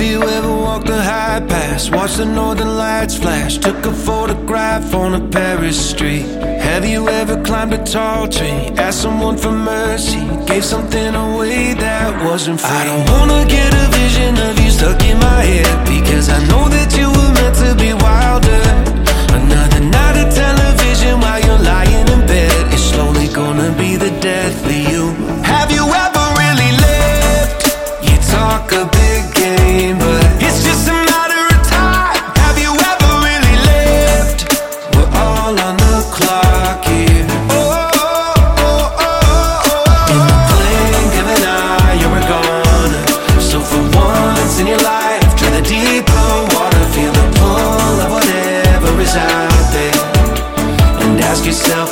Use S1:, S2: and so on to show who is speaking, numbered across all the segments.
S1: you ever walked the high pass? Watched the northern lights flash? Took a photograph on a Paris street? Have you ever climbed a tall tree? Asked someone for mercy? Gave something away that wasn't free? I don't wanna get a vision of you stuck in my head Because I know that you were meant to be wilder Another night of television while you're lying in bed It's slowly gonna be the death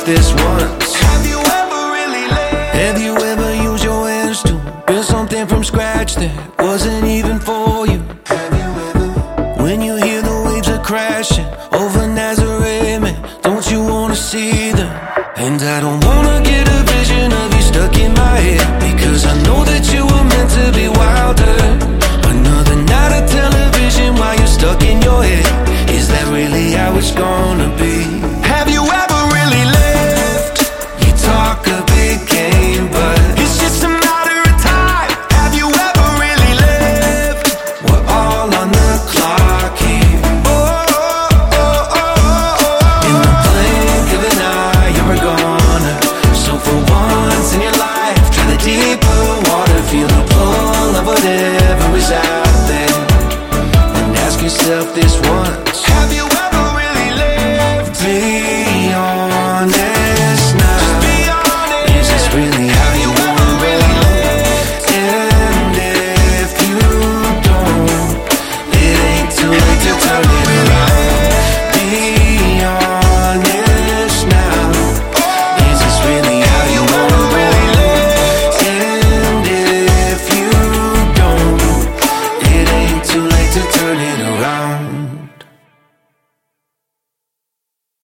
S1: this once: Have you ever really lived? Have you ever used your hands to build something from scratch that wasn't even for you? Have you ever? When you hear the waves are crashing over Nazareth, man, don't you wanna see them? And I don't wanna get a vision of you stuck in my head because I know that you were meant to be wilder. Another night of television while you're stuck in your head. Is that really how it's gonna be? yourself this once. Have you